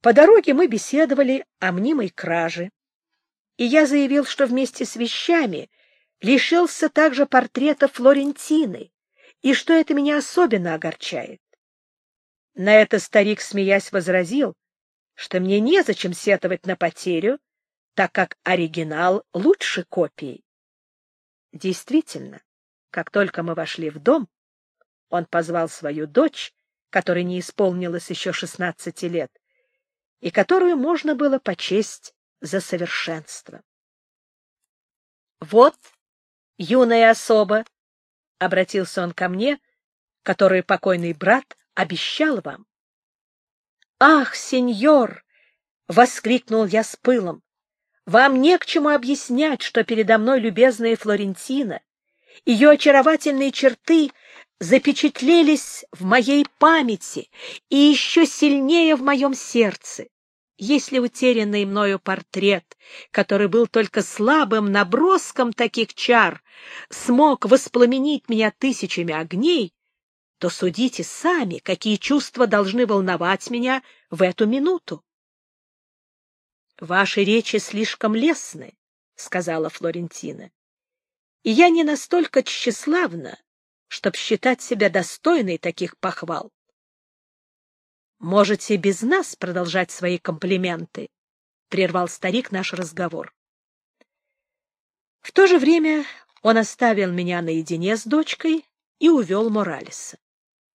По дороге мы беседовали о мнимой краже, и я заявил, что вместе с вещами лишился также портрета Флорентины, и что это меня особенно огорчает. На это старик, смеясь, возразил, что мне незачем сетовать на потерю, так как оригинал лучше копии. Действительно, как только мы вошли в дом, он позвал свою дочь, которой не исполнилось еще шестнадцати лет, и которую можно было почесть за совершенство. «Вот, юная особа», — обратился он ко мне, который покойный брат обещал вам. «Ах, сеньор!» — воскликнул я с пылом. «Вам не к чему объяснять, что передо мной любезная Флорентина. Ее очаровательные черты запечатлелись в моей памяти и еще сильнее в моем сердце. Если утерянный мною портрет, который был только слабым наброском таких чар, смог воспламенить меня тысячами огней, то судите сами, какие чувства должны волновать меня в эту минуту. — Ваши речи слишком лестны, — сказала Флорентина, — и я не настолько тщеславна, чтоб считать себя достойной таких похвал. Можете без нас продолжать свои комплименты, — прервал старик наш разговор. В то же время он оставил меня наедине с дочкой и увел Моралеса.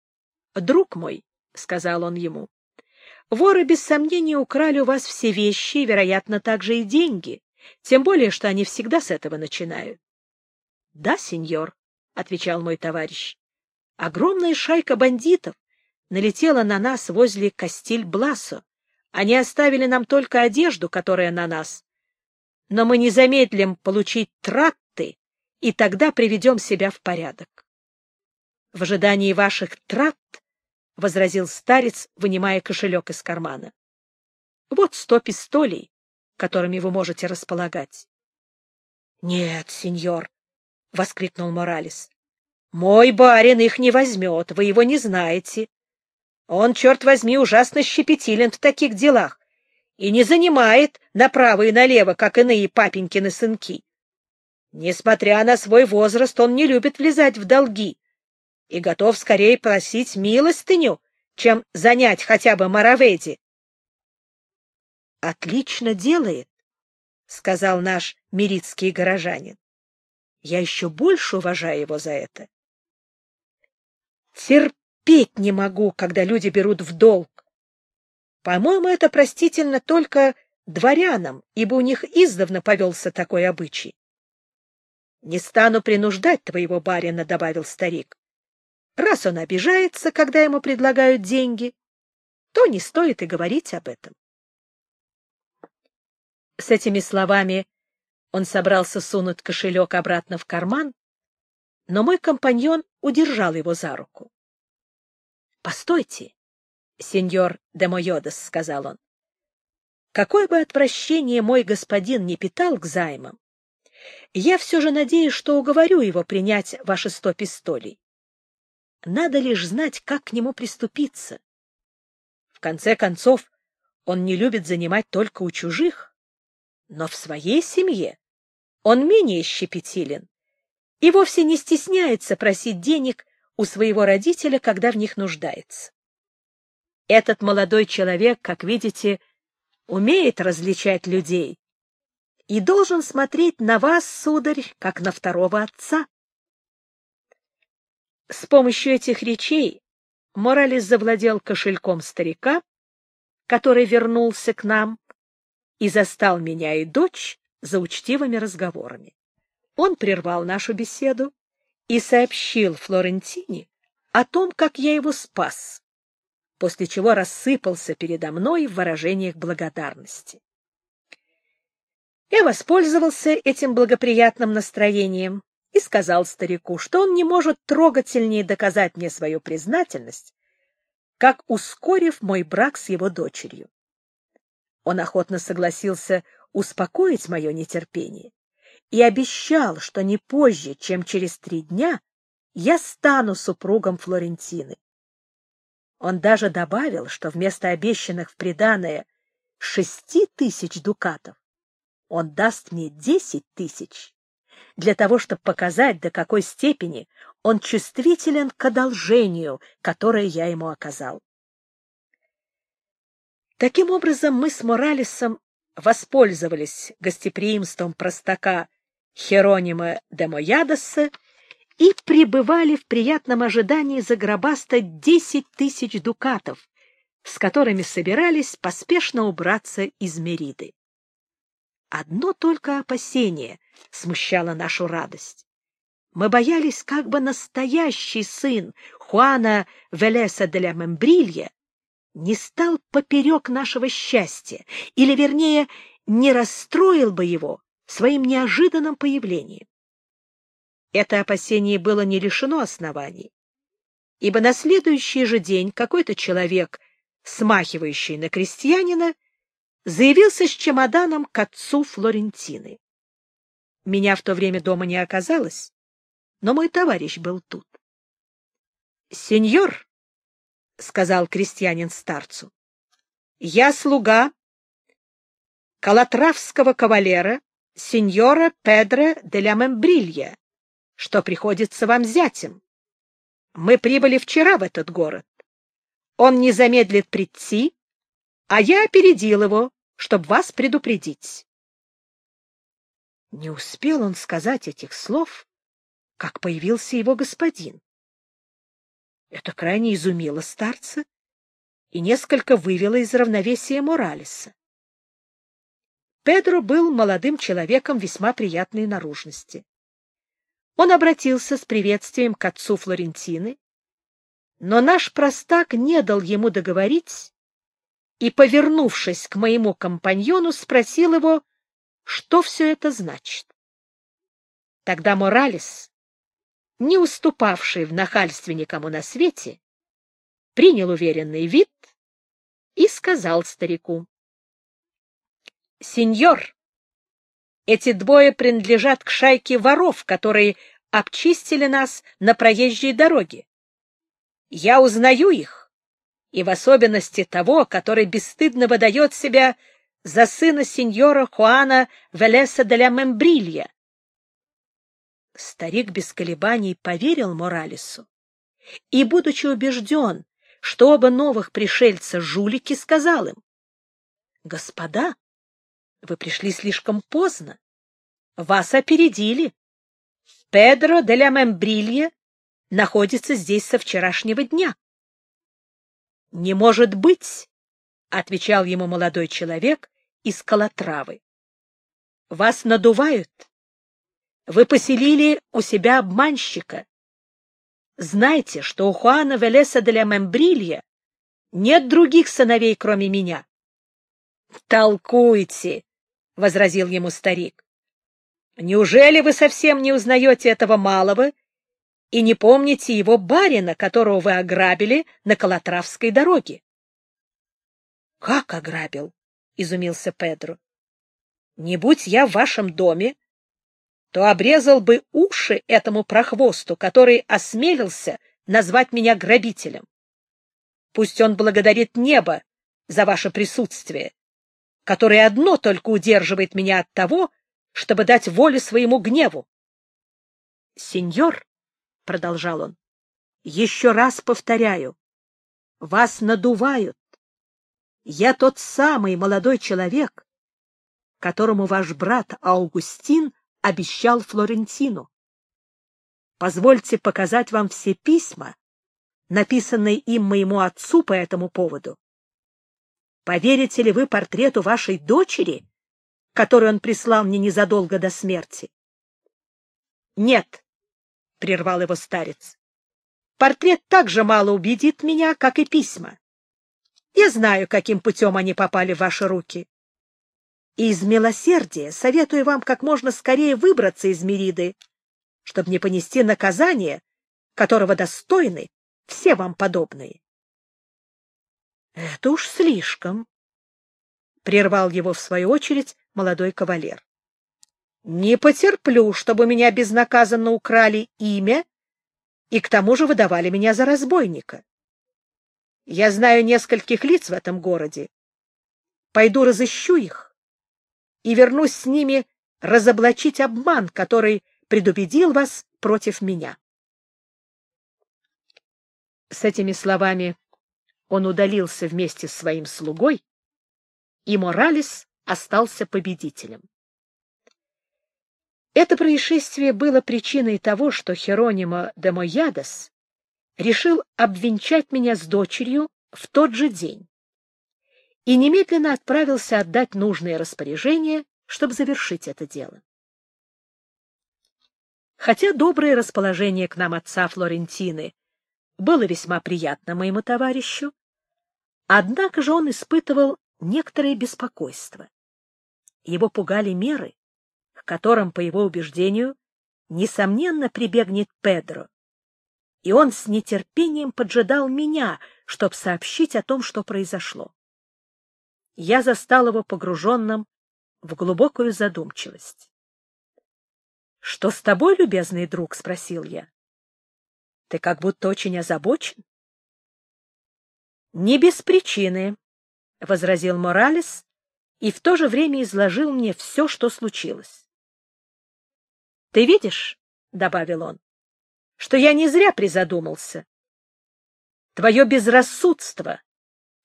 — Друг мой, — сказал он ему, — воры без сомнения украли у вас все вещи и, вероятно, также и деньги, тем более, что они всегда с этого начинают. — Да, сеньор, — отвечал мой товарищ. Огромная шайка бандитов налетела на нас возле Кастиль-Бласо. Они оставили нам только одежду, которая на нас. Но мы не замедлим получить тратты, и тогда приведем себя в порядок. — В ожидании ваших трат, — возразил старец, вынимая кошелек из кармана, — вот сто пистолей, которыми вы можете располагать. — Нет, сеньор, — воскликнул Моралес. — Мой барин их не возьмет, вы его не знаете. Он, черт возьми, ужасно щепетилен в таких делах и не занимает направо и налево, как иные папенькины сынки. Несмотря на свой возраст, он не любит влезать в долги и готов скорее просить милостыню, чем занять хотя бы Мараведи. — Отлично делает, — сказал наш мирицкий горожанин. Я еще больше уважаю его за это. Терпеть не могу, когда люди берут в долг. По-моему, это простительно только дворянам, ибо у них издавна повелся такой обычай. — Не стану принуждать твоего барина, — добавил старик. — Раз он обижается, когда ему предлагают деньги, то не стоит и говорить об этом. С этими словами он собрался сунуть кошелек обратно в карман, но мой компаньон удержал его за руку. — Постойте, сеньор де Мойодес, — сказал он. — Какое бы отвращение мой господин не питал к займам, я все же надеюсь, что уговорю его принять ваши сто пистолей. Надо лишь знать, как к нему приступиться. В конце концов, он не любит занимать только у чужих, но в своей семье он менее щепетилен и вовсе не стесняется просить денег у своего родителя, когда в них нуждается. Этот молодой человек, как видите, умеет различать людей и должен смотреть на вас, сударь, как на второго отца. С помощью этих речей Моралес завладел кошельком старика, который вернулся к нам и застал меня и дочь за учтивыми разговорами. Он прервал нашу беседу и сообщил Флорентине о том, как я его спас, после чего рассыпался передо мной в выражениях благодарности. Я воспользовался этим благоприятным настроением и сказал старику, что он не может трогательнее доказать мне свою признательность, как ускорив мой брак с его дочерью. Он охотно согласился успокоить мое нетерпение и обещал, что не позже, чем через три дня, я стану супругом Флорентины. Он даже добавил, что вместо обещанных в приданое шести тысяч дукатов, он даст мне десять тысяч, для того, чтобы показать, до какой степени он чувствителен к одолжению, которое я ему оказал. Таким образом, мы с Моралесом воспользовались гостеприимством простака Херонима де Моядоса и пребывали в приятном ожидании загробастать десять тысяч дукатов, с которыми собирались поспешно убраться из Мериды. Одно только опасение смущало нашу радость. Мы боялись, как бы настоящий сын Хуана Велеса де ля Мембрилья не стал поперек нашего счастья, или, вернее, не расстроил бы его своим неожиданным появлением. Это опасение было не лишено оснований, ибо на следующий же день какой-то человек, смахивающий на крестьянина, заявился с чемоданом к отцу Флорентины. Меня в то время дома не оказалось, но мой товарищ был тут. — Сеньор, — сказал крестьянин старцу, — я слуга калатравского кавалера, сеньора Педро де ля Мембрилья, что приходится вам зятем. Мы прибыли вчера в этот город. Он не замедлит прийти, а я опередил его, чтобы вас предупредить. Не успел он сказать этих слов, как появился его господин. Это крайне изумило старца и несколько вывело из равновесия Моралеса. Педро был молодым человеком весьма приятной наружности. Он обратился с приветствием к отцу Флорентины, но наш простак не дал ему договорить и, повернувшись к моему компаньону, спросил его, что все это значит. Тогда Моралес, не уступавший в нахальстве никому на свете, принял уверенный вид и сказал старику. — Сеньор, эти двое принадлежат к шайке воров, которые обчистили нас на проезжей дороге. Я узнаю их и в особенности того, который бесстыдно выдает себя за сына сеньора Хуана Велеса де ля Мембрилья. Старик без колебаний поверил Моралесу и, будучи убежден, что оба новых пришельца жулики, сказал им, «Господа, вы пришли слишком поздно. Вас опередили. Педро де ля Мембрилья находится здесь со вчерашнего дня. — Не может быть, — отвечал ему молодой человек из Калатравы. — Вас надувают. Вы поселили у себя обманщика. Знайте, что у Хуана Велеса де ля Мембрилья нет других сыновей, кроме меня. — Толкуйте, — возразил ему старик. — Неужели вы совсем не узнаете этого малого и не помните его барина, которого вы ограбили на Калатравской дороге. — Как ограбил? — изумился Педро. — Не будь я в вашем доме, то обрезал бы уши этому прохвосту, который осмелился назвать меня грабителем. Пусть он благодарит небо за ваше присутствие, которое одно только удерживает меня от того, чтобы дать волю своему гневу. — Сеньор, — продолжал он, — еще раз повторяю, вас надувают. Я тот самый молодой человек, которому ваш брат Аугустин обещал Флорентину. Позвольте показать вам все письма, написанные им моему отцу по этому поводу. Поверите ли вы портрету вашей дочери, который он прислал мне незадолго до смерти? Нет, — прервал его старец. — Портрет так же мало убедит меня, как и письма. Я знаю, каким путем они попали в ваши руки. И из милосердия советую вам как можно скорее выбраться из Мериды, чтобы не понести наказание, которого достойны все вам подобные. — Это уж слишком, — прервал его в свою очередь молодой кавалер. Не потерплю, чтобы меня безнаказанно украли имя и к тому же выдавали меня за разбойника. Я знаю нескольких лиц в этом городе, пойду разыщу их и вернусь с ними разоблачить обман, который предубедил вас против меня. С этими словами он удалился вместе с своим слугой, и Моралес остался победителем. Это происшествие было причиной того, что Херонимо де Моядес решил обвенчать меня с дочерью в тот же день и немедленно отправился отдать нужные распоряжения, чтобы завершить это дело. Хотя доброе расположение к нам отца Флорентины было весьма приятно моему товарищу, однако же он испытывал некоторое беспокойство. Его пугали меры, к которым, по его убеждению, несомненно прибегнет Педро, и он с нетерпением поджидал меня, чтобы сообщить о том, что произошло. Я застал его погруженным в глубокую задумчивость. — Что с тобой, любезный друг? — спросил я. — Ты как будто очень озабочен. — Не без причины, — возразил Моралес и в то же время изложил мне все, что случилось. — Ты видишь, — добавил он, — что я не зря призадумался. Твое безрассудство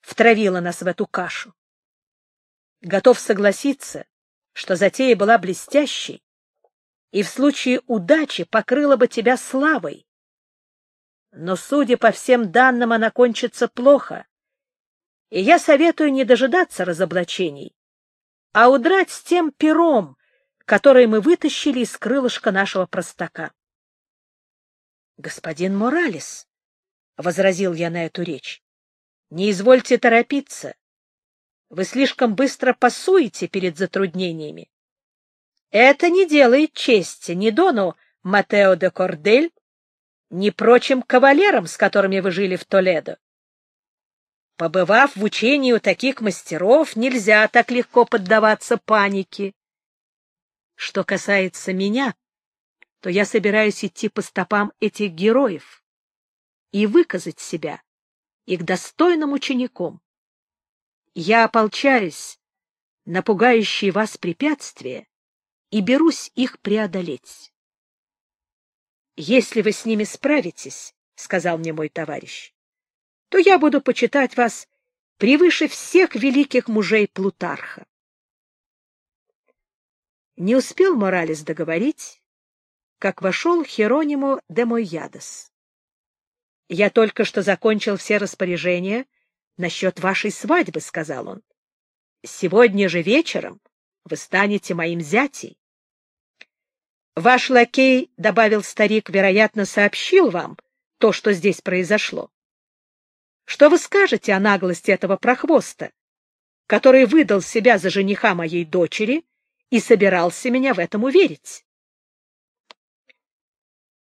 втравило нас в эту кашу. Готов согласиться, что затея была блестящей, и в случае удачи покрыла бы тебя славой. Но, судя по всем данным, она кончится плохо, и я советую не дожидаться разоблачений, а удрать с тем пером, который мы вытащили из крылышка нашего простака. — Господин Моралес, — возразил я на эту речь, — не извольте торопиться. Вы слишком быстро пасуете перед затруднениями. Это не делает чести ни Дону Матео де Кордель, ни прочим кавалерам, с которыми вы жили в Толедо. Побывав в учении у таких мастеров, нельзя так легко поддаваться панике. Что касается меня, то я собираюсь идти по стопам этих героев и выказать себя их достойным учеником. Я ополчаюсь на пугающие вас препятствия и берусь их преодолеть. «Если вы с ними справитесь, — сказал мне мой товарищ, — то я буду почитать вас превыше всех великих мужей Плутарха». Не успел Моралес договорить, как вошел Херонимо де Мойядос. «Я только что закончил все распоряжения насчет вашей свадьбы», — сказал он. «Сегодня же вечером вы станете моим зятей. Ваш лакей, — добавил старик, — вероятно, сообщил вам то, что здесь произошло. Что вы скажете о наглости этого прохвоста, который выдал себя за жениха моей дочери и собирался меня в этом уверить?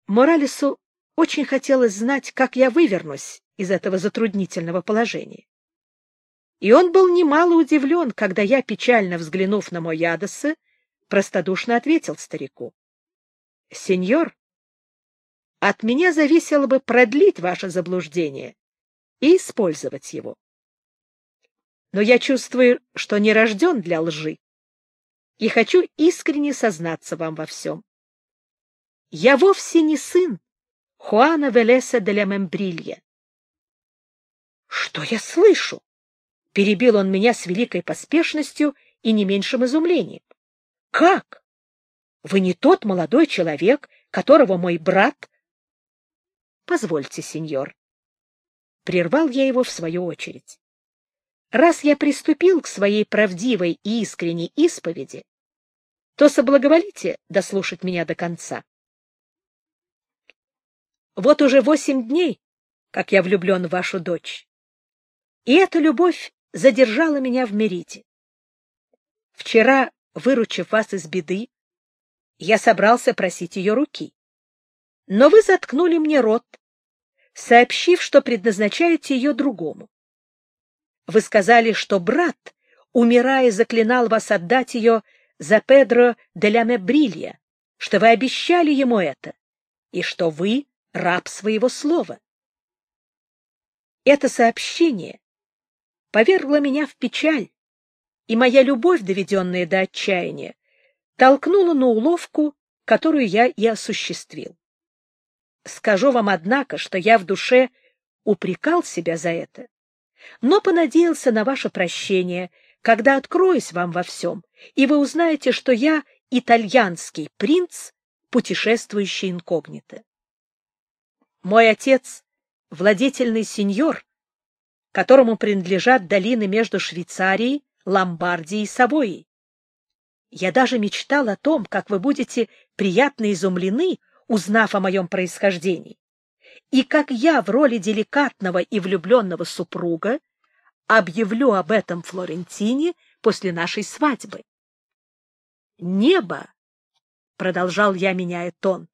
Моралесу очень хотелось знать, как я вывернусь из этого затруднительного положения. И он был немало удивлен, когда я, печально взглянув на мой Ядоса, простодушно ответил старику. — Сеньор, от меня зависело бы продлить ваше заблуждение и использовать его. Но я чувствую, что не рожден для лжи, и хочу искренне сознаться вам во всем. Я вовсе не сын Хуана Велеса де ля Мембрилья. — Что я слышу? — перебил он меня с великой поспешностью и не меньшим изумлением. — Как? Вы не тот молодой человек, которого мой брат... — Позвольте, сеньор. Прервал я его в свою очередь. Раз я приступил к своей правдивой и искренней исповеди, то соблаговолите дослушать меня до конца. Вот уже восемь дней, как я влюблен в вашу дочь, и эта любовь задержала меня в Мерите. Вчера, выручив вас из беды, я собрался просить ее руки. Но вы заткнули мне рот, сообщив, что предназначаете ее другому. Вы сказали, что брат, умирая, заклинал вас отдать ее за Педро де ля Мебрилья, что вы обещали ему это, и что вы раб своего слова. Это сообщение повергло меня в печаль и моя любовь, доведенная до отчаяния, толкнула на уловку, которую я и осуществил. Скажу вам, однако, что я в душе упрекал себя за это, но понадеялся на ваше прощение, когда откроюсь вам во всем, и вы узнаете, что я итальянский принц, путешествующий инкогнито. Мой отец — владетельный сеньор, которому принадлежат долины между Швейцарией, Ломбардией и Савойей. Я даже мечтал о том, как вы будете приятно изумлены, узнав о моем происхождении, и как я в роли деликатного и влюбленного супруга объявлю об этом Флорентине после нашей свадьбы. Небо, — продолжал я, меняя тон,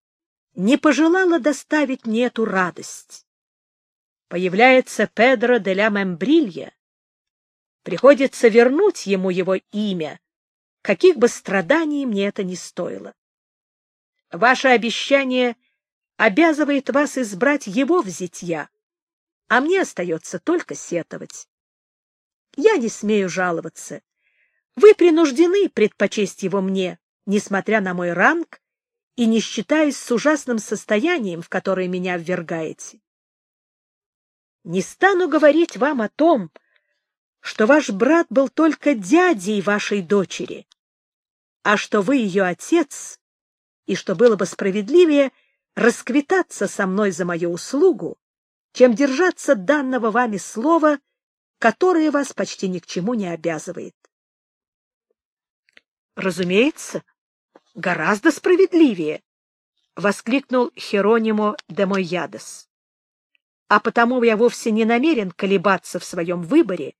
— не пожелало доставить мне эту радость. Появляется Педро де ля Мембрилья. Приходится вернуть ему его имя, каких бы страданий мне это ни стоило. Ваше обещание обязывает вас избрать его в зятья, а мне остается только сетовать. Я не смею жаловаться. Вы принуждены предпочесть его мне, несмотря на мой ранг и не считаясь с ужасным состоянием, в которое меня ввергаете. Не стану говорить вам о том, что ваш брат был только дядей вашей дочери, а что вы ее отец, и что было бы справедливее расквитаться со мной за мою услугу, чем держаться данного вами слова, которое вас почти ни к чему не обязывает. Разумеется, гораздо справедливее, — воскликнул Херонимо де Мойядес. А потому я вовсе не намерен колебаться в своем выборе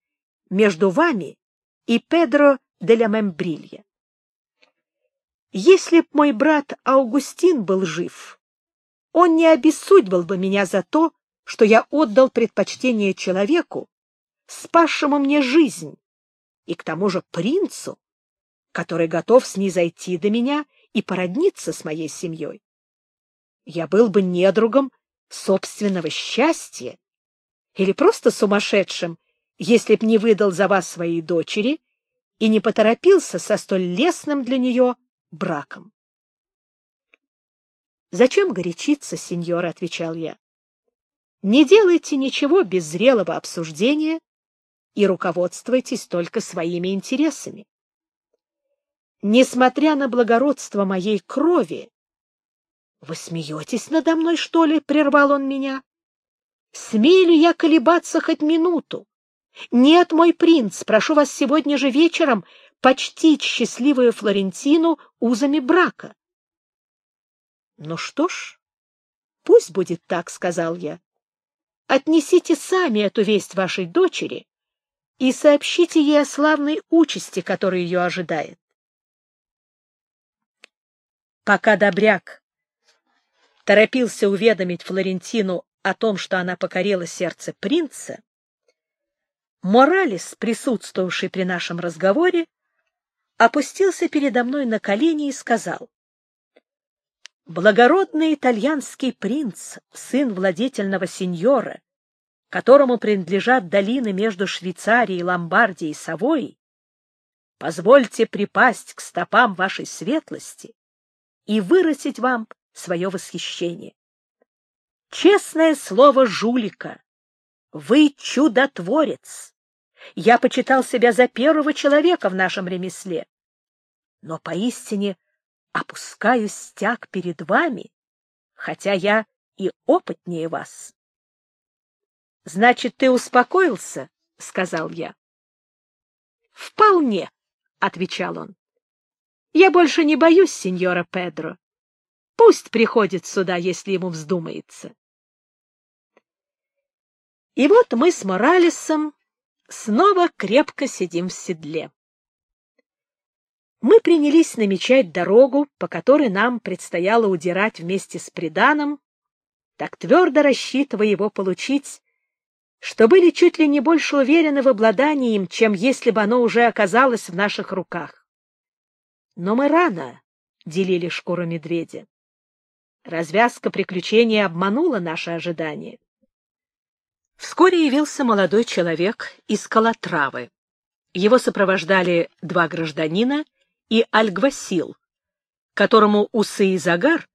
между вами и Педро де ля Мембрилья. Если б мой брат Аугустин был жив, он не обессудьбил бы меня за то, что я отдал предпочтение человеку, спасшему мне жизнь, и к тому же принцу, который готов снизойти до меня и породниться с моей семьей. Я был бы недругом собственного счастья или просто сумасшедшим, если б не выдал за вас своей дочери и не поторопился со столь лестным для нее браком. «Зачем горячиться, сеньор?» — отвечал я. «Не делайте ничего без зрелого обсуждения и руководствуйтесь только своими интересами. Несмотря на благородство моей крови, вы смеетесь надо мной, что ли? — прервал он меня. Смею ли я колебаться хоть минуту? Нет, мой принц, прошу вас сегодня же вечером почтить счастливую Флорентину узами брака. — Ну что ж, пусть будет так, — сказал я. — Отнесите сами эту весть вашей дочери и сообщите ей о славной участи, которая ее ожидает. Пока Добряк торопился уведомить Флорентину о том, что она покорила сердце принца, Моралес, присутствовавший при нашем разговоре, опустился передо мной на колени и сказал, «Благородный итальянский принц, сын владетельного сеньора, которому принадлежат долины между Швейцарией, Ломбардией и Савойей, позвольте припасть к стопам вашей светлости и выразить вам свое восхищение. Честное слово жулика, вы чудотворец. Я почитал себя за первого человека в нашем ремесле, но поистине опускаю стяг перед вами, хотя я и опытнее вас. — Значит, ты успокоился? — сказал я. — Вполне, — отвечал он. Я больше не боюсь сеньора Педро. Пусть приходит сюда, если ему вздумается. И вот мы с Моралесом снова крепко сидим в седле. Мы принялись намечать дорогу, по которой нам предстояло удирать вместе с приданым, так твердо рассчитывая его получить, что были чуть ли не больше уверены в обладании им, чем если бы оно уже оказалось в наших руках. Но мы рано делили шкуру медведя. Развязка приключения обманула наши ожидания. Вскоре явился молодой человек из Калатравы Его сопровождали два гражданина и Альгвасил, которому усы и загар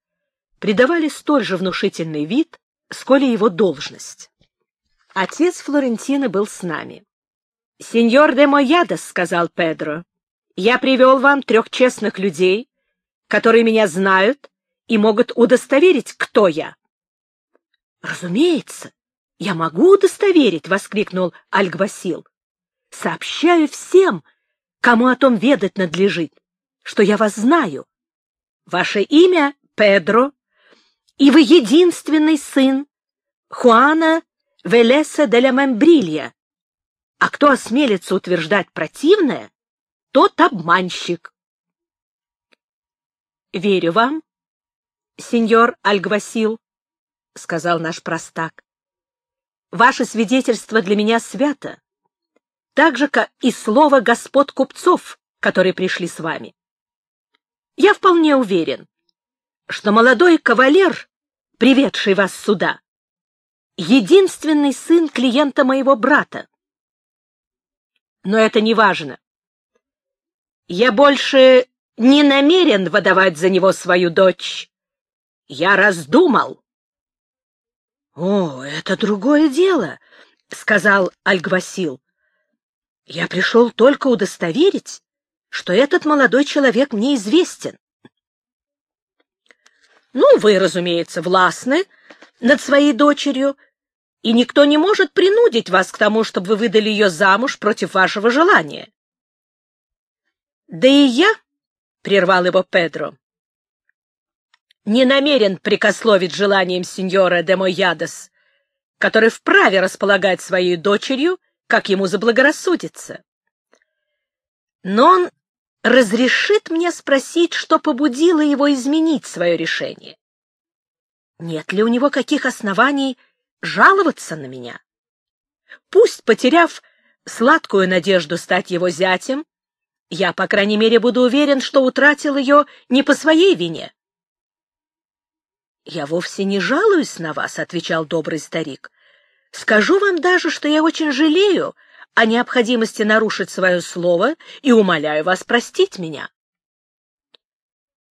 придавали столь же внушительный вид, сколь и его должность. Отец Флорентины был с нами. «Сеньор де Моядос», — сказал Педро, — «я привел вам трех честных людей, которые меня знают и могут удостоверить, кто я». «Разумеется, я могу удостоверить», — воскликнул Альгвасил. «Сообщаю всем, кому о том ведать надлежит, что я вас знаю. Ваше имя — Педро, и вы единственный сын Хуана Велеса де ла Мембрилья. А кто осмелится утверждать противное, тот обманщик. — Верю вам, сеньор Альгвасил, — сказал наш простак. — Ваше свидетельство для меня свято, так же, как и слово господ купцов, которые пришли с вами. Я вполне уверен, что молодой кавалер, приведший вас сюда, единственный сын клиента моего брата. Но это не важно. Я больше не намерен выдавать за него свою дочь. Я раздумал. — О, это другое дело, — сказал Альгвасил. — Я пришел только удостоверить, что этот молодой человек мне известен. — Ну, вы, разумеется, властны над своей дочерью, и никто не может принудить вас к тому, чтобы вы выдали ее замуж против вашего желания. — Да и я, — прервал его Педро, — не намерен прикословить желанием сеньора де Моядос, который вправе располагать своей дочерью, как ему заблагорассудится. Но он разрешит мне спросить, что побудило его изменить свое решение. Нет ли у него каких оснований жаловаться на меня? Пусть, потеряв сладкую надежду стать его зятем, я, по крайней мере, буду уверен, что утратил ее не по своей вине. — Я вовсе не жалуюсь на вас, — отвечал добрый старик. — Скажу вам даже, что я очень жалею о необходимости нарушить свое слово и умоляю вас простить меня.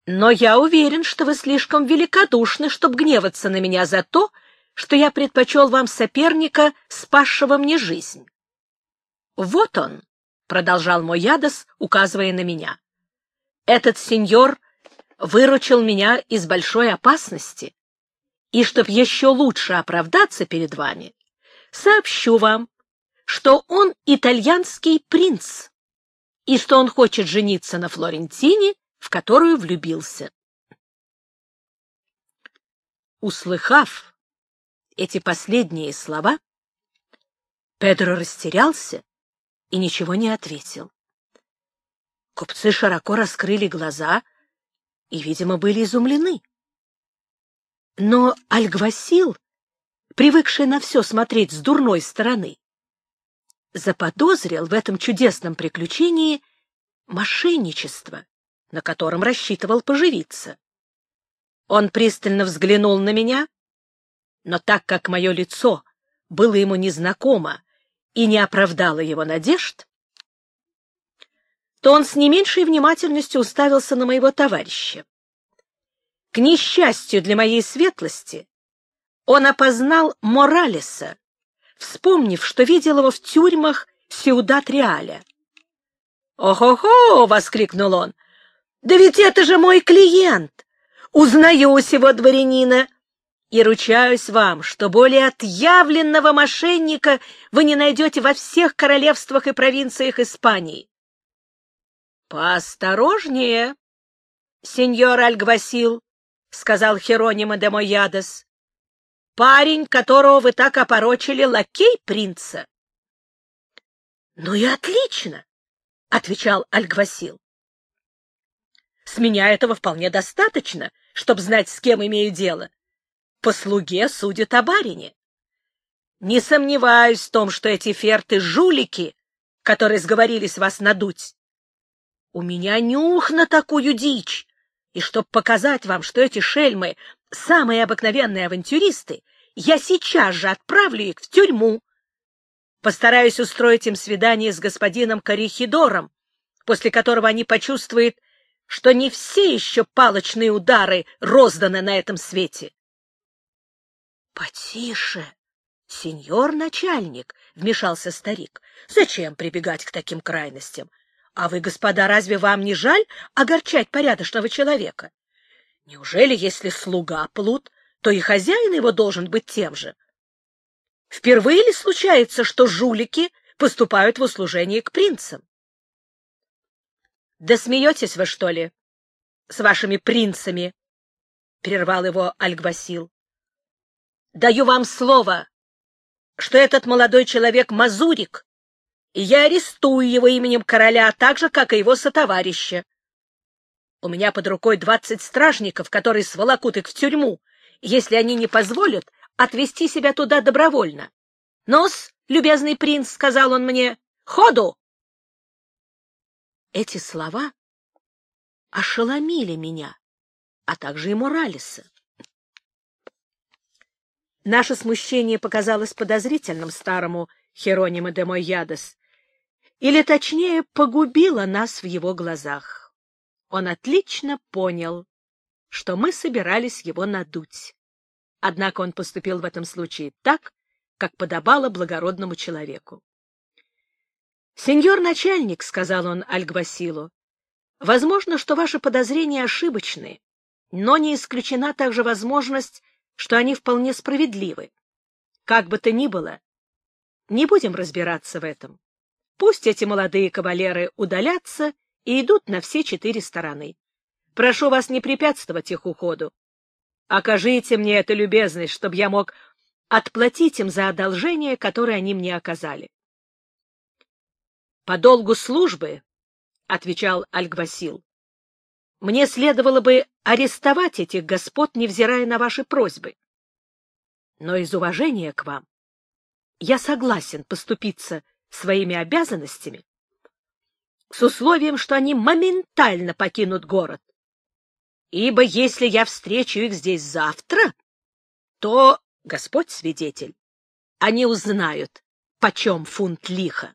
Но я уверен, что вы слишком великодушны, чтобы гневаться на меня за то, что я предпочел вам соперника, спасшего мне жизнь. Вот он, — продолжал мой ядос, указывая на меня. Этот сеньор выручил меня из большой опасности, и, чтоб еще лучше оправдаться перед вами, сообщу вам, что он итальянский принц и что он хочет жениться на Флорентине, в которую влюбился. Услыхав эти последние слова, Педро растерялся и ничего не ответил. Купцы широко раскрыли глаза и, видимо, были изумлены. Но Альгвасил, привыкший на все смотреть с дурной стороны, заподозрил в этом чудесном приключении мошенничество, на котором рассчитывал поживиться. Он пристально взглянул на меня, но так как мое лицо было ему незнакомо и не оправдало его надежд, то он с не меньшей внимательностью уставился на моего товарища. К несчастью для моей светлости, он опознал Моралеса, вспомнив, что видел его в тюрьмах Сеудат-Реаля. «Ох-охо!» — воскликнул он. «Да ведь это же мой клиент! Узнаю сего дворянина и ручаюсь вам, что более отъявленного мошенника вы не найдете во всех королевствах и провинциях Испании». «Поосторожнее, сеньор Альгвасил», — сказал Херонима де Моядес. Парень, которого вы так опорочили, лакей принца. — Ну и отлично, — отвечал Альгвасил. — С меня этого вполне достаточно, чтобы знать, с кем имею дело. По слуге судят о барине. Не сомневаюсь в том, что эти ферты — жулики, которые сговорились вас надуть. У меня нюх на такую дичь, и чтобы показать вам, что эти шельмы — самые обыкновенные авантюристы, я сейчас же отправлю их в тюрьму. Постараюсь устроить им свидание с господином Корихидором, после которого они почувствуют, что не все еще палочные удары розданы на этом свете. — Потише, сеньор начальник, — вмешался старик. — Зачем прибегать к таким крайностям? А вы, господа, разве вам не жаль огорчать порядочного человека? Неужели, если слуга плут, то и хозяин его должен быть тем же? Впервые ли случается, что жулики поступают в услужение к принцам? — Да смеетесь вы, что ли, с вашими принцами? — прервал его Альгвасил. — Даю вам слово, что этот молодой человек — мазурик, и я арестую его именем короля, так же, как и его сотоварища. У меня под рукой двадцать стражников, которые сволокут их в тюрьму, если они не позволят отвести себя туда добровольно. «Нос, любезный принц», — сказал он мне, — «ходу!» Эти слова ошеломили меня, а также и Моралиса. Наше смущение показалось подозрительным старому Херонима де Мойядес, или, точнее, погубило нас в его глазах. Он отлично понял, что мы собирались его надуть. Однако он поступил в этом случае так, как подобало благородному человеку. — Сеньор начальник, — сказал он Альгвасилу, — возможно, что ваши подозрения ошибочны, но не исключена также возможность, что они вполне справедливы. Как бы то ни было, не будем разбираться в этом. Пусть эти молодые кавалеры удалятся и идут на все четыре стороны. Прошу вас не препятствовать их уходу. Окажите мне эту любезность, чтобы я мог отплатить им за одолжение, которое они мне оказали. — По долгу службы, — отвечал Альгвасил, — мне следовало бы арестовать этих господ, невзирая на ваши просьбы. Но из уважения к вам я согласен поступиться своими обязанностями с условием, что они моментально покинут город, ибо если я встречу их здесь завтра, то, Господь свидетель, они узнают, почем фунт лиха.